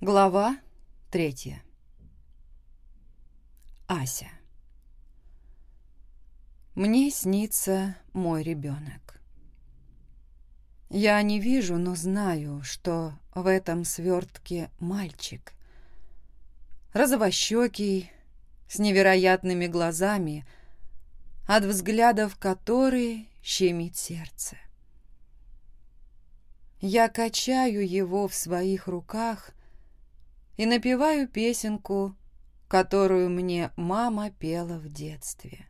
Глава третья. Ася. Мне снится мой ребенок. Я не вижу, но знаю, что в этом свертке мальчик. Розовощекий, с невероятными глазами, от взглядов которые щемит сердце. Я качаю его в своих руках и напеваю песенку, которую мне мама пела в детстве.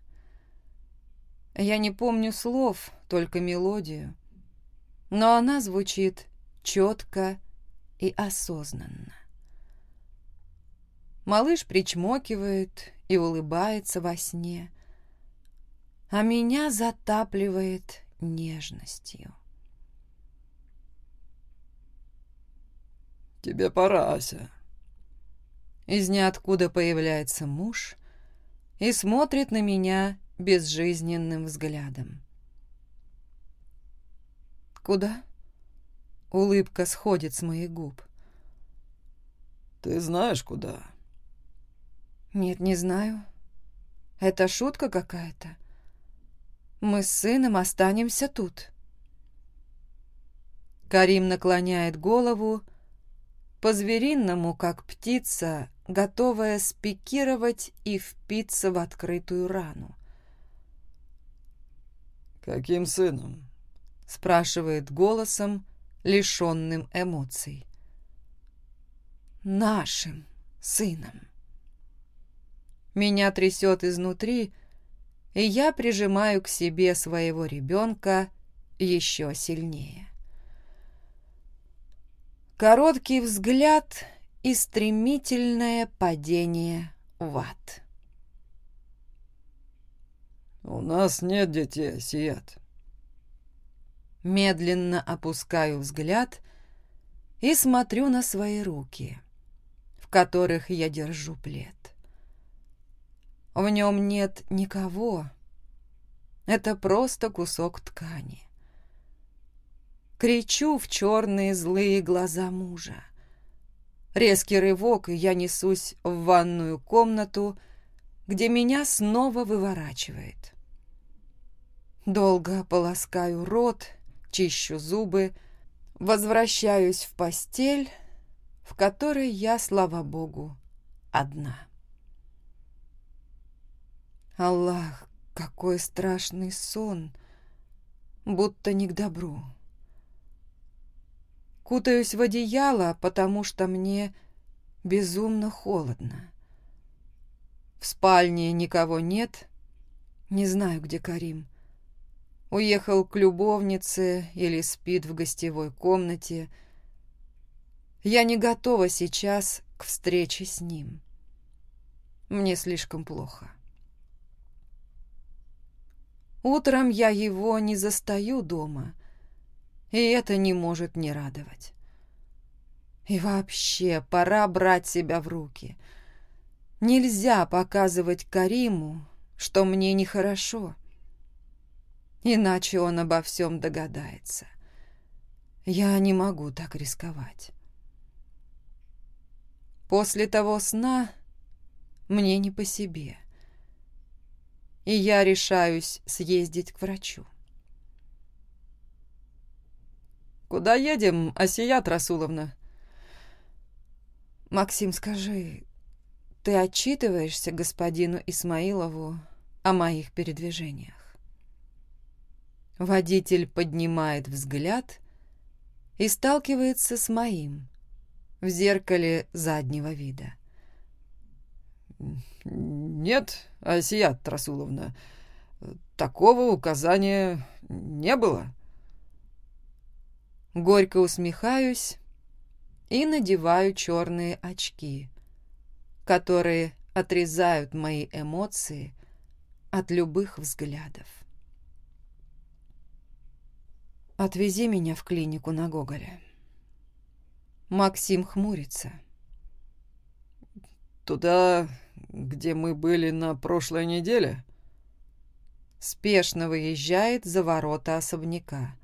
Я не помню слов, только мелодию, но она звучит четко и осознанно. Малыш причмокивает и улыбается во сне, а меня затапливает нежностью. «Тебе пора, Ася», из ниоткуда появляется муж и смотрит на меня безжизненным взглядом. «Куда?» Улыбка сходит с моих губ. «Ты знаешь, куда?» «Нет, не знаю. Это шутка какая-то. Мы с готовая спикировать и впиться в открытую рану. «Каким сыном?» — спрашивает голосом, лишенным эмоций. «Нашим сыном». Меня трясет изнутри, и я прижимаю к себе своего ребенка еще сильнее. Короткий взгляд — и стремительное падение в ад. «У нас нет детей, Сият». Медленно опускаю взгляд и смотрю на свои руки, в которых я держу плед. В нем нет никого. Это просто кусок ткани. Кричу в черные злые глаза мужа. Резкий рывок, и я несусь в ванную комнату, где меня снова выворачивает. Долго полоскаю рот, чищу зубы, возвращаюсь в постель, в которой я, слава богу, одна. Аллах, Кутаюсь в одеяло, потому что мне безумно холодно. В спальне никого нет. Не знаю, где Карим. Уехал к любовнице или спит в гостевой комнате. Я не готова сейчас к встрече с ним. Мне слишком плохо. Утром я его не застаю дома — и это не может не радовать. И вообще, пора брать себя в руки. Нельзя показывать Кариму, что мне нехорошо. Иначе он обо всем догадается. Я не могу так рисковать. После того сна мне не по себе. И я решаюсь съездить к врачу. Куда едем, Асия Расуловна?» «Максим, скажи, ты отчитываешься господину Исмаилову о моих передвижениях?» Водитель поднимает взгляд и сталкивается с моим в зеркале заднего вида. «Нет, Асия Расуловна, такого указания не было». Горько усмехаюсь и надеваю черные очки, которые отрезают мои эмоции от любых взглядов. «Отвези меня в клинику на Гоголя». Максим хмурится. «Туда, где мы были на прошлой неделе?» Спешно выезжает за ворота особняка –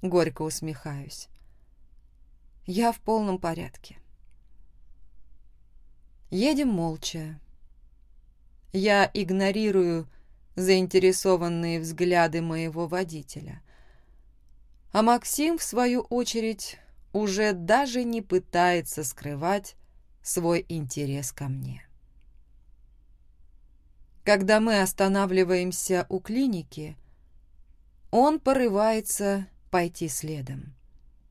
Вы заболели? Дьявол, да чего же смешно выходит. Моему мужу вообще плевать на меня, что я делаю, чем занимаюсь, какие у меня новости. Зато человек, который приставлен ко мне, чтобы возить и охранять, беспокоится. «Не переживай, Максим», — горько усмехаюсь. «Я в полном порядке». Едем молча. Я игнорирую заинтересованные взгляды моего водителя. А Максим, в свою очередь, уже даже не пытается скрывать свой интерес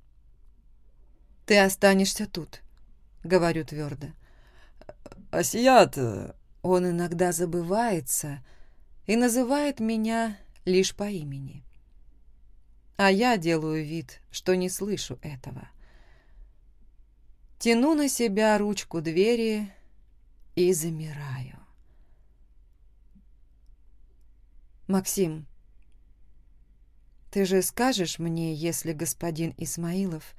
ко мне. Когда мы останавливаемся у клиники, он порывается пойти следом. «Ты останешься тут», — говорю твердо. «Асият...» Он иногда забывается и называет меня лишь по имени. А я делаю вид, что не слышу этого. Тяну на себя ручку двери и замираю. «Максим, ты же скажешь мне, если господин Исмаилов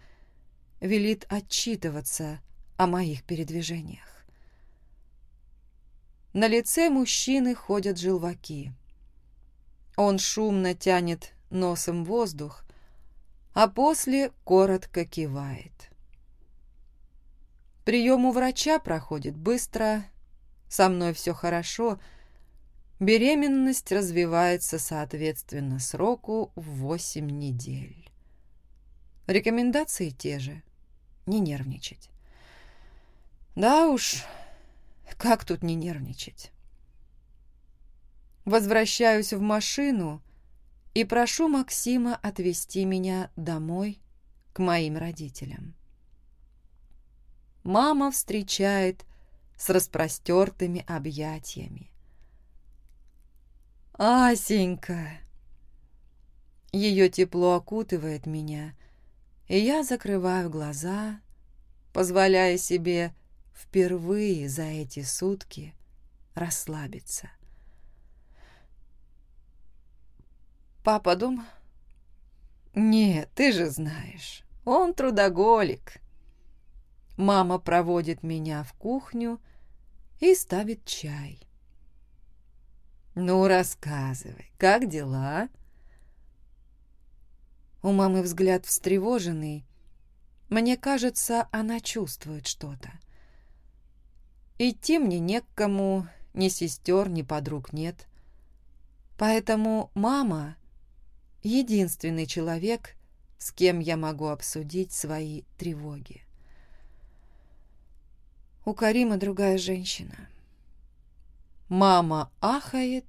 велит отчитываться о моих передвижениях?» На лице мужчины ходят желваки. Он шумно тянет носом воздух, а после коротко кивает. Прием у врача проходит быстро, со мной все хорошо, беременность развивается соответственно сроку в 8 недель. Рекомендации те же, не нервничать. Да уж, как тут не нервничать? Возвращаюсь в машину и прошу Максима отвезти меня домой к моим родителям. Мама встречает с распростертыми объятиями. «Асенька!» Ее тепло окутывает меня, и я закрываю глаза, позволяя себе впервые за эти сутки расслабиться. «Папа дома?» «Нет, ты же знаешь, он трудоголик». Мама проводит меня в кухню и ставит чай. «Ну, рассказывай, как дела?» У мамы взгляд встревоженный. Мне кажется, она чувствует что-то. Идти мне не к кому, ни сестер, ни подруг нет. Поэтому мама — единственный человек, с кем я могу обсудить свои тревоги. У Карима другая женщина. Мама ахает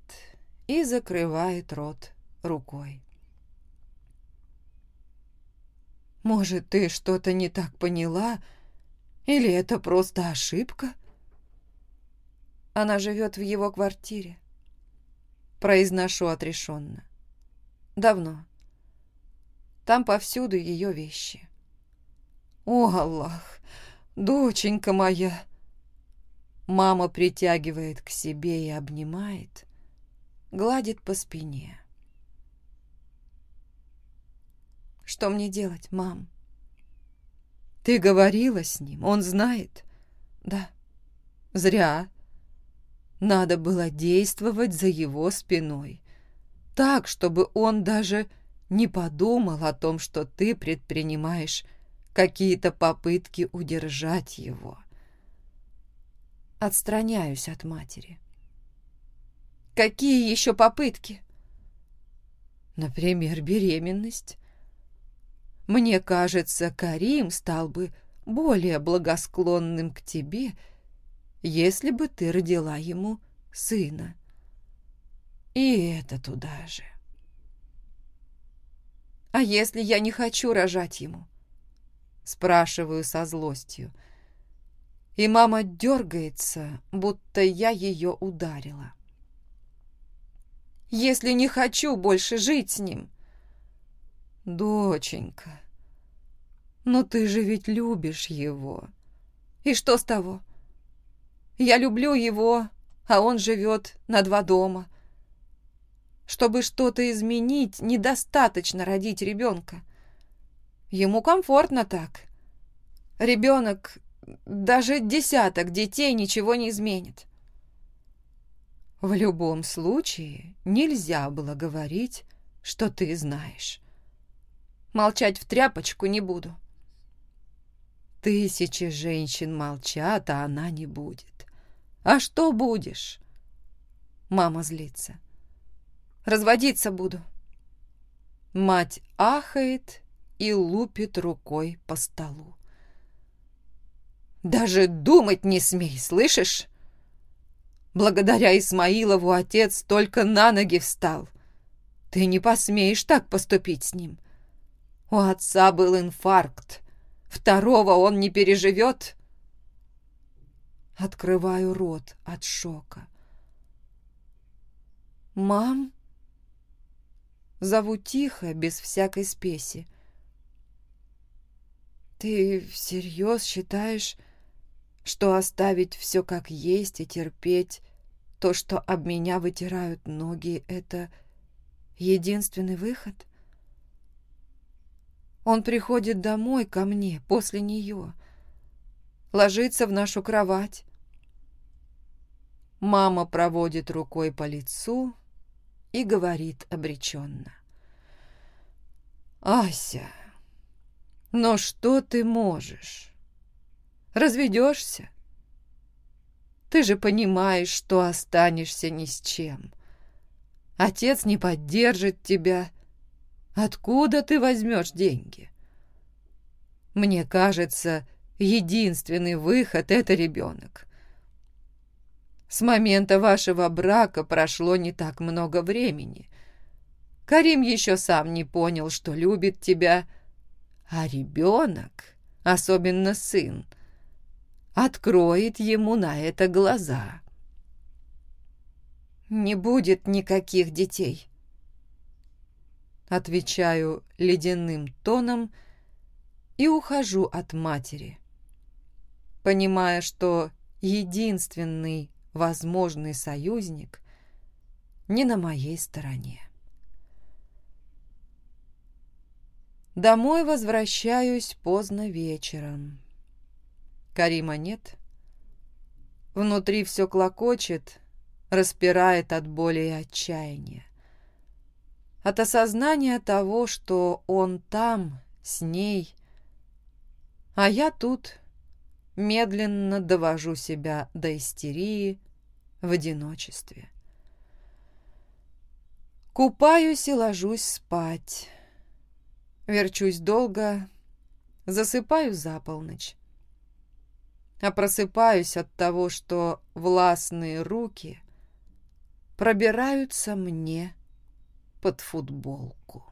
и закрывает рот рукой. «Может, ты что-то не так поняла? Или это просто ошибка?» Она живет в его квартире. Произношу отрешенно. Давно. Там повсюду ее вещи. О, Аллах, доченька моя! Мама притягивает к себе и обнимает, гладит по спине. Что мне делать, мам? Ты говорила с ним, он знает? Да. Зря. Надо было действовать за его спиной. Так, чтобы он даже не подумал о том, что ты предпринимаешь какие-то попытки удержать его. отстраняюсь от матери. Какие еще попытки? Например, беременность. Мне кажется, Карим стал бы более благосклонным к тебе, если бы ты родила ему сына. И это туда же. «А если я не хочу рожать ему?» Спрашиваю со злостью. И мама дергается, будто я ее ударила. Если не хочу больше жить с ним. Доченька, Но ты же ведь любишь его. И что с того? Я люблю его, а он живет на два дома. Чтобы что-то изменить, недостаточно родить ребенка. Ему комфортно так. Ребенок, даже десяток детей ничего не изменит. В любом случае нельзя было говорить, что ты знаешь. Молчать в тряпочку не буду. Тысячи женщин молчат, а она не будет. А что будешь? Мама злится. Разводиться буду. Мать ахает и лупит рукой по столу. Даже думать не смей, слышишь? Благодаря Исмаилову отец только на ноги встал. Ты не посмеешь так поступить с ним. У отца был инфаркт. Второго он не переживет. Открываю рот от шока. «Мам?» Зову тихо, без всякой спеси. «Ты всерьез считаешь...» что оставить все как есть и терпеть то, что об меня вытирают ноги, это единственный выход?» Он приходит домой ко мне после нее, ложится в нашу кровать. Мама проводит рукой по лицу и говорит обреченно. «Ася, но что ты можешь? Разведешься? Ты же понимаешь, что останешься ни с чем. Отец не поддержит тебя. Откуда ты возьмешь деньги? Мне кажется, единственный выход — это ребенок. С момента вашего брака прошло не так много времени. Карим еще сам не понял, что любит тебя, а ребенок, особенно сын, — откроет ему на это глаза. «Не будет никаких детей», — отвечаю ледяным тоном и ухожу от матери, понимая, что единственный возможный союзник не на моей стороне. Домой возвращаюсь поздно вечером. Карима нет. Внутри все клокочет, распирает от боли и отчаяния от осознания того, что он там, с ней, а я тут медленно довожу себя до истерии в одиночестве. Купаюсь и ложусь спать. Верчусь долго, засыпаю за полночь. А А просыпаюсь от того, что властные руки пробираются мне под футболку.